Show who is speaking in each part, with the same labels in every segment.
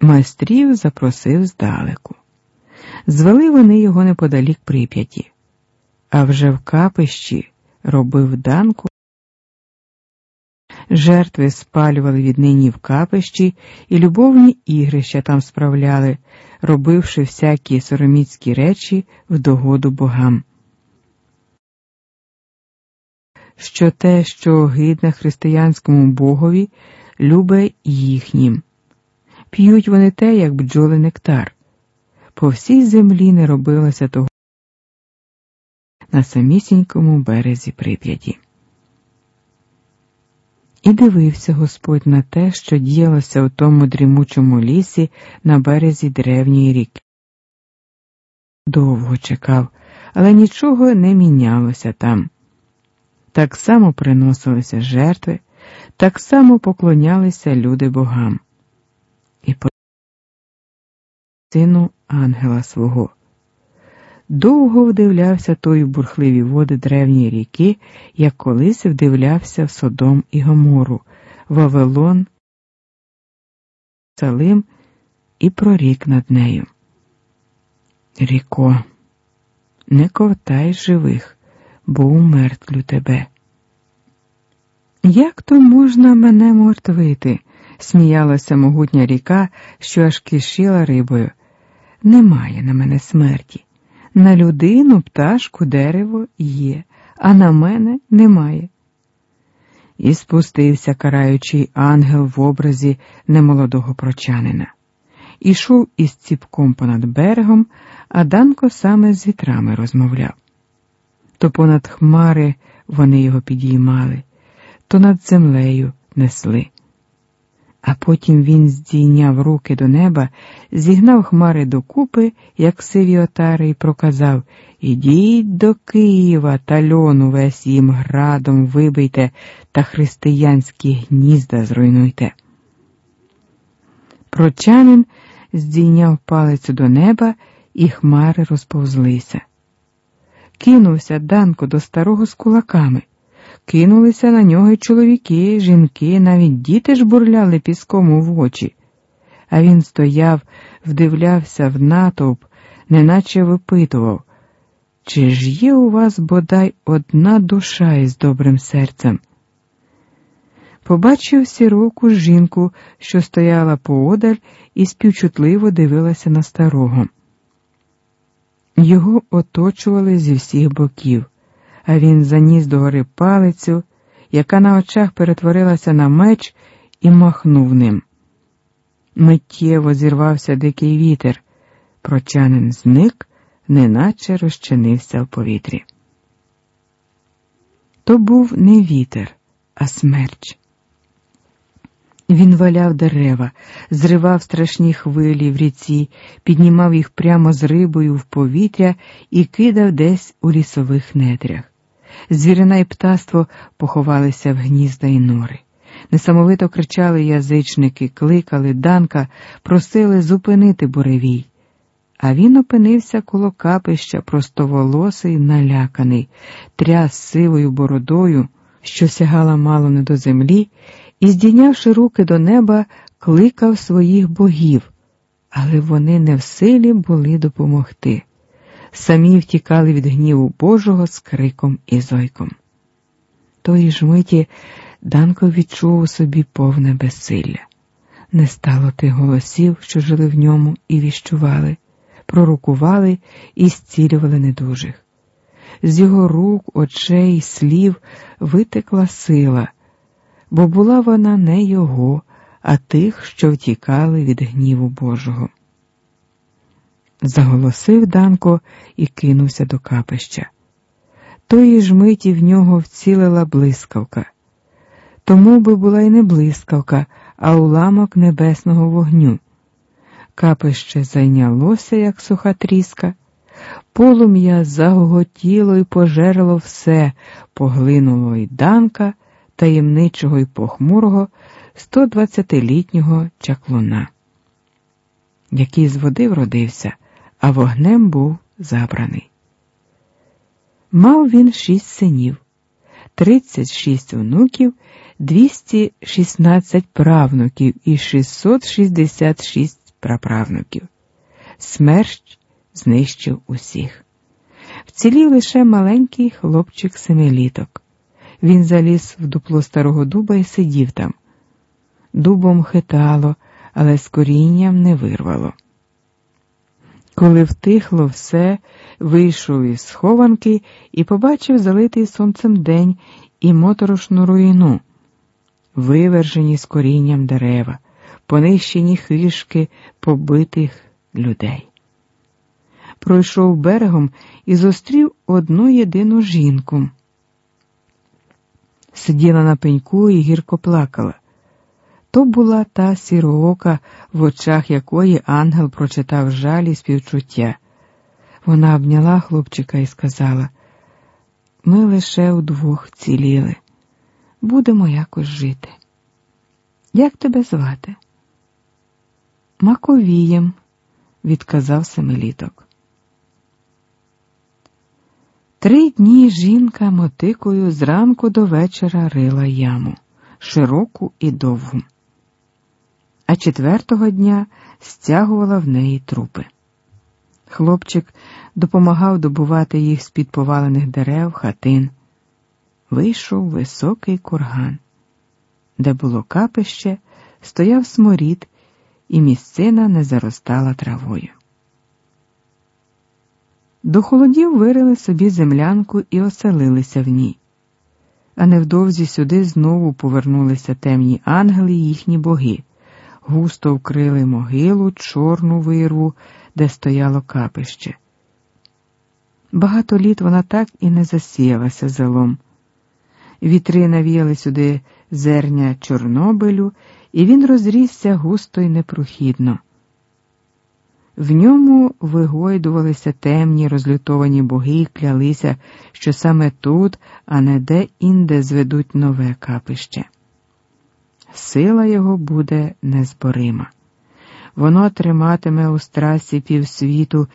Speaker 1: Майстрів запросив здалеку. Звели вони його неподалік прип'яті, а вже в капищі робив данку. Жертви спалювали віднині в капищі і любовні ігрища там справляли, робивши всякі сороміцькі речі в догоду богам. Що те, що огидне християнському богові, любе їхнім. П'ють вони те, як бджоли нектар. По всій землі не робилося того на самісінькому березі прип'яті. І дивився Господь на те, що діялося у тому дрімучому лісі на березі древньої ріки. Довго чекав, але нічого не мінялося там. Так само приносилися жертви, так само поклонялися люди богам. І сину ангела свого. Довго вдивлявся той в бурхливі води древньої ріки, як колись вдивлявся в Содом і Гомору, Вавилон, Салим і прорік над нею. Ріко, не ковтай живих, бо умертвлю тебе. Як то можна мене мертвити? Сміялася могутня ріка, що аж кишіла рибою. Немає на мене смерті. На людину, пташку, дерево є, а на мене немає. І спустився караючий ангел в образі немолодого прочанина. Ішов із ціпком понад берегом, а Данко саме з вітрами розмовляв. То понад хмари вони його підіймали, то над землею несли. А потім він здійняв руки до неба, зігнав хмари докупи, як сиві отари, і проказав Ідіть до Києва та льону весь їм градом вибийте та християнські гнізда зруйнуйте. Прочанин здійняв палицю до неба, і хмари розповзлися. Кинувся Данко до старого з кулаками. Кинулися на нього й чоловіки, жінки, навіть діти ж бурляли піском в очі. А він стояв, вдивлявся в натовп, неначе випитував, чи ж є у вас бодай одна душа із добрим серцем? Побачив сіроку жінку, що стояла поодаль і співчутливо дивилася на старого. Його оточували зі всіх боків а він заніс догори палицю, яка на очах перетворилася на меч, і махнув ним. Миттєво зірвався дикий вітер, прочанин зник, неначе розчинився в повітрі. То був не вітер, а смерч. Він валяв дерева, зривав страшні хвилі в ріці, піднімав їх прямо з рибою в повітря і кидав десь у лісових нетрях. Звірина і птаство поховалися в гнізда й нори. Несамовито кричали язичники, кликали Данка, просили зупинити буревій. А він опинився коло капища, простоволосий, наляканий, тряс сивою бородою, що сягала мало не до землі, і, здійнявши руки до неба, кликав своїх богів, але вони не в силі були допомогти самі втікали від гніву Божого з криком і зойком. Тої ж миті Данко відчув у собі повне безсилля. Не стало тих голосів, що жили в ньому і віщували, пророкували і зцілювали недужих. З його рук, очей, слів витекла сила, бо була вона не його, а тих, що втікали від гніву Божого заголосив Данко і кинувся до капища. Тої ж миті в нього вцілила блискавка. Тому би була й не блискавка, а уламок небесного вогню. Капище зайнялося, як суха тріска, полум'я загоготіло і пожерло все, поглинуло й данка, таємничого й похмурого 120-літнього чаклуна, який з води вродився а вогнем був забраний. Мав він шість синів, тридцять шість онуків, двісті шістнадцять правнуків і шістсот шістдесят шість праправнуків. Смерч знищив усіх. Вцілів лише маленький хлопчик семиліток. Він заліз в дупло старого дуба і сидів там. Дубом хитало, але з корінням не вирвало. Коли втихло все, вийшов із схованки і побачив залитий сонцем день і моторошну руїну, вивержені з корінням дерева, понищені хишки побитих людей. Пройшов берегом і зустрів одну єдину жінку. Сиділа на пеньку і гірко плакала. То була та сіроока, в очах якої ангел прочитав жаль і співчуття. Вона обняла хлопчика і сказала: ми лише удвох ціліли, будемо якось жити. Як тебе звати? Маковієм, відказав семиліток. Три дні жінка мотикою зранку до вечора рила яму, широку і довгу а четвертого дня стягувала в неї трупи. Хлопчик допомагав добувати їх з під повалених дерев, хатин. Вийшов високий курган, де було капище, стояв сморід, і місцина не заростала травою. До холодів вирили собі землянку і оселилися в ній, а невдовзі сюди знову повернулися темні ангели й їхні боги густо вкрили могилу, чорну вирву, де стояло капище. Багато літ вона так і не засіялася зелом. Вітри навіяли сюди зерня Чорнобилю, і він розрісся густо й непрохідно. В ньому вигойдувалися темні розлютовані боги і клялися, що саме тут, а не де інде зведуть нове капище сила його буде незборима. Воно триматиме у страсі півсвіту,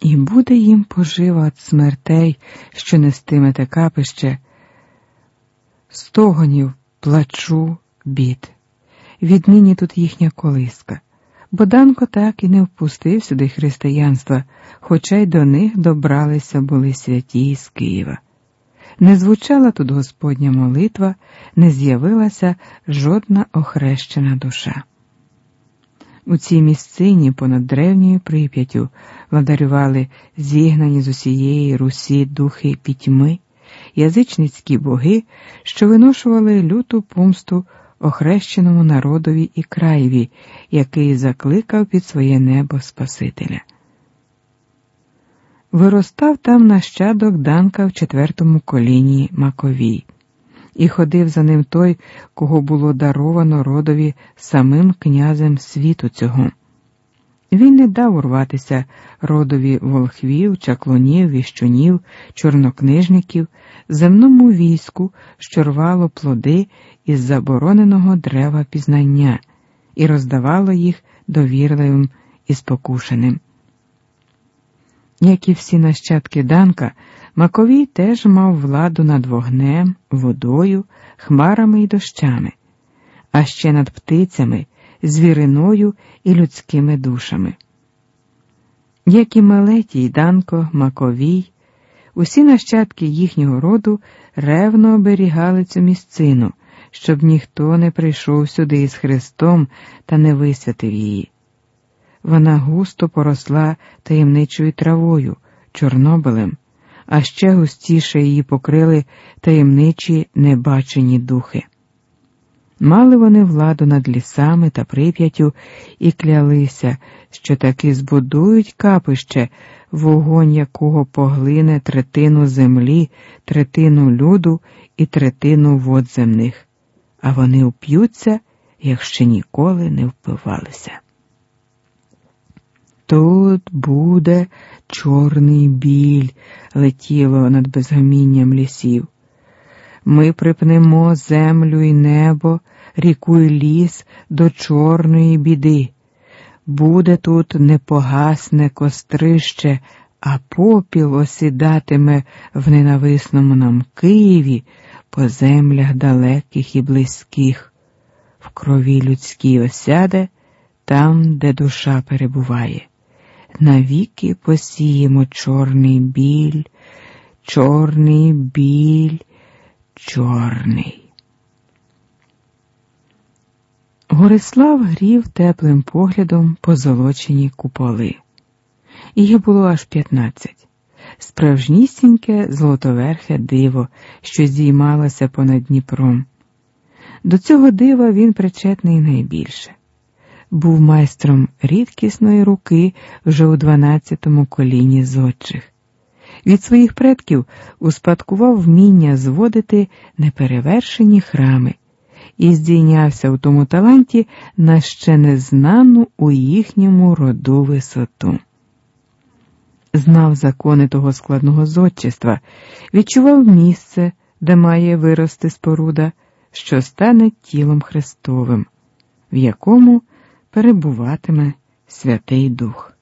Speaker 1: і буде їм пожива від смертей, що нестиме те капище, стогонів, плачу, бід. Віднині тут їхня колиска. Боданко так і не впустив сюди християнства, хоча й до них добралися були святі з Києва. Не звучала тут Господня молитва, не з'явилася жодна охрещена душа. У цій місцині понад древньою прип'яттю владарювали зігнані з усієї Русі духи пітьми, язичницькі боги, що виношували люту помсту охрещеному народові і краєві, який закликав під своє небо Спасителя. Виростав там нащадок Данка в четвертому коліні Маковій, і ходив за ним той, кого було даровано родові самим князем світу цього. Він не дав урватися родові волхвів, чаклунів, віщунів, чорнокнижників, земному війську, що рвало плоди із забороненого дерева пізнання і роздавало їх довірливим і спокушеним. Як і всі нащадки Данка, Маковій теж мав владу над вогнем, водою, хмарами і дощами, а ще над птицями, звіриною і людськими душами. Як і Мелетій, Данко, Маковій, усі нащадки їхнього роду ревно оберігали цю місцину, щоб ніхто не прийшов сюди із Христом та не висвятив її. Вона густо поросла таємничою травою, чорнобилем, а ще густіше її покрили таємничі небачені духи. Мали вони владу над лісами та прип'яттю і клялися, що таки збудують капище, вогонь якого поглине третину землі, третину люду і третину вод земних, а вони уп'ються, як ще ніколи не впивалися. Тут буде чорний біль, летіло над безгамінням лісів. Ми припнемо землю і небо, ріку й ліс до чорної біди. Буде тут непогасне кострище, а попіл осідатиме в ненависному нам Києві по землях далеких і близьких. В крові людській осяде там, де душа перебуває. Навіки посіємо чорний біль, чорний біль, чорний. Горислав грів теплим поглядом позолочені куполи. Їх було аж п'ятнадцять. Справжнісіньке золотоверхе диво, що здіймалося понад Дніпром. До цього дива він причетний найбільше. Був майстром рідкісної руки вже у дванадцятому коліні зодчих. Від своїх предків успадкував вміння зводити неперевершені храми і здійнявся у тому таланті на ще незнану у їхньому роду висоту. Знав закони того складного зодчества, відчував місце, де має вирости споруда, що стане тілом Христовим, в якому перебуватиме Святий Дух.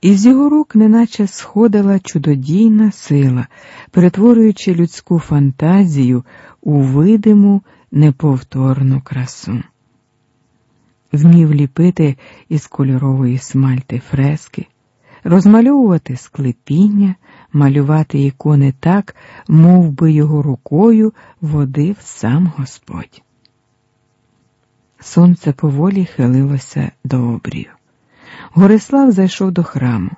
Speaker 1: Із його рук неначе сходила чудодійна сила, перетворюючи людську фантазію у видиму неповторну красу. Вмів ліпити із кольорової смальти фрески, розмальовувати склепіння, малювати ікони так, мов би його рукою водив сам Господь. Сонце поволі хилилося до обрію. Горислав зайшов до храму.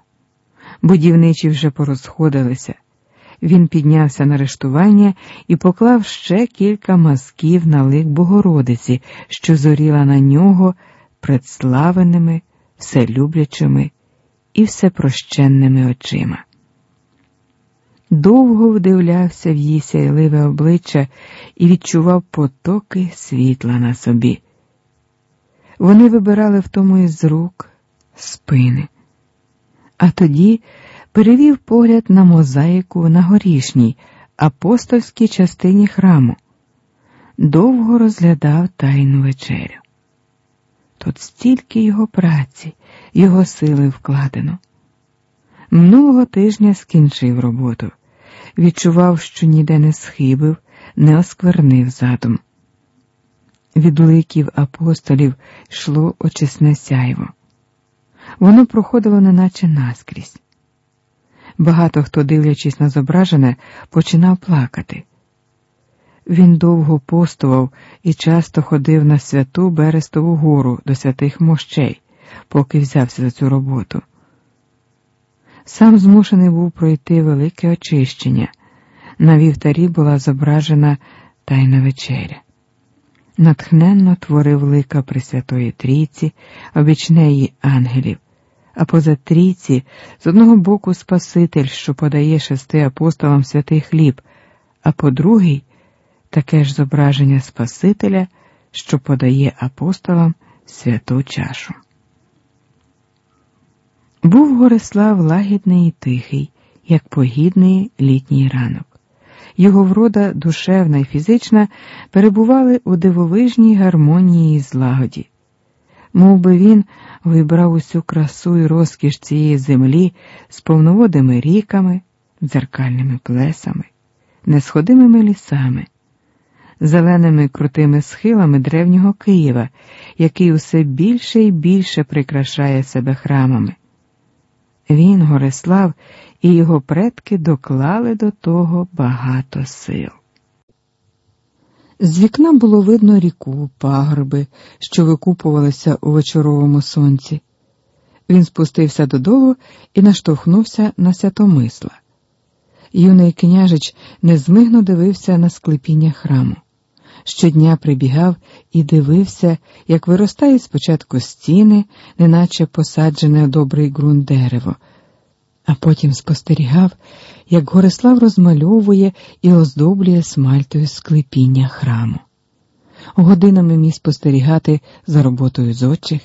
Speaker 1: Будівничі вже порозходилися. Він піднявся на рештування і поклав ще кілька мазків на лик Богородиці, що зоріла на нього предславеними, вселюблячими і всепрощенними очима. Довго вдивлявся в її сяйливе обличчя і відчував потоки світла на собі. Вони вибирали в тому із рук спини. А тоді перевів погляд на мозаїку на горішній апостольській частині храму, довго розглядав тайну вечерю. Тут стільки його праці, його сили вкладено. Минулого тижня скінчив роботу, відчував, що ніде не схибив, не осквернив задум. Від ликів апостолів йшло очисне сяйво. Воно проходило неначе наскрізь. Багато хто, дивлячись на зображене, починав плакати. Він довго постував і часто ходив на святу Берестову гору до святих мощей, поки взявся за цю роботу. Сам змушений був пройти велике очищення. На вівтарі була зображена Тайна вечеря. Натхненно творив лика Пресвятої Трійці, обічнеї ангелів, а поза трійці з одного боку Спаситель, що подає шести апостолам святий хліб, а по другий таке ж зображення Спасителя, що подає апостолам святу чашу. Був Горислав лагідний і тихий, як погідний літній ранок. Його врода душевна і фізична перебували у дивовижній гармонії і злагоді. Мов би він вибрав усю красу і розкіш цієї землі з повноводими ріками, дзеркальними плесами, несходимими лісами, зеленими крутими схилами древнього Києва, який усе більше і більше прикрашає себе храмами. Він, Горислав, і його предки доклали до того багато сил. З вікна було видно ріку, пагорби, що викупувалися у вечоровому сонці. Він спустився додолу і наштовхнувся на святомисла. Юний княжич незмигно дивився на склепіння храму. Щодня прибігав і дивився, як виростає спочатку стіни, неначе посаджене добрий ґрунт дерево, а потім спостерігав, як Горислав розмальовує і оздоблює смальтою склепіння храму. Годинами міг спостерігати за роботою зодчих.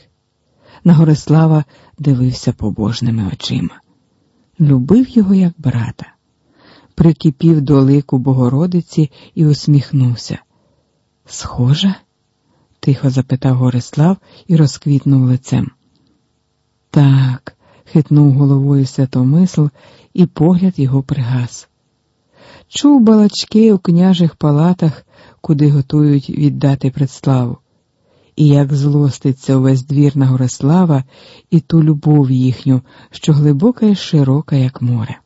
Speaker 1: На Горислава дивився побожними очима. Любив його як брата, прикипів до лику Богородиці і усміхнувся. Схожа? тихо запитав Горислав і розквітнув лицем. Так, хитнув головою святомисл, і погляд його пригас. чув балачки у княжих палатах, куди готують віддати предславу, і як злоститься увесь двір на Горислава і ту любов їхню, що глибока і широка, як море.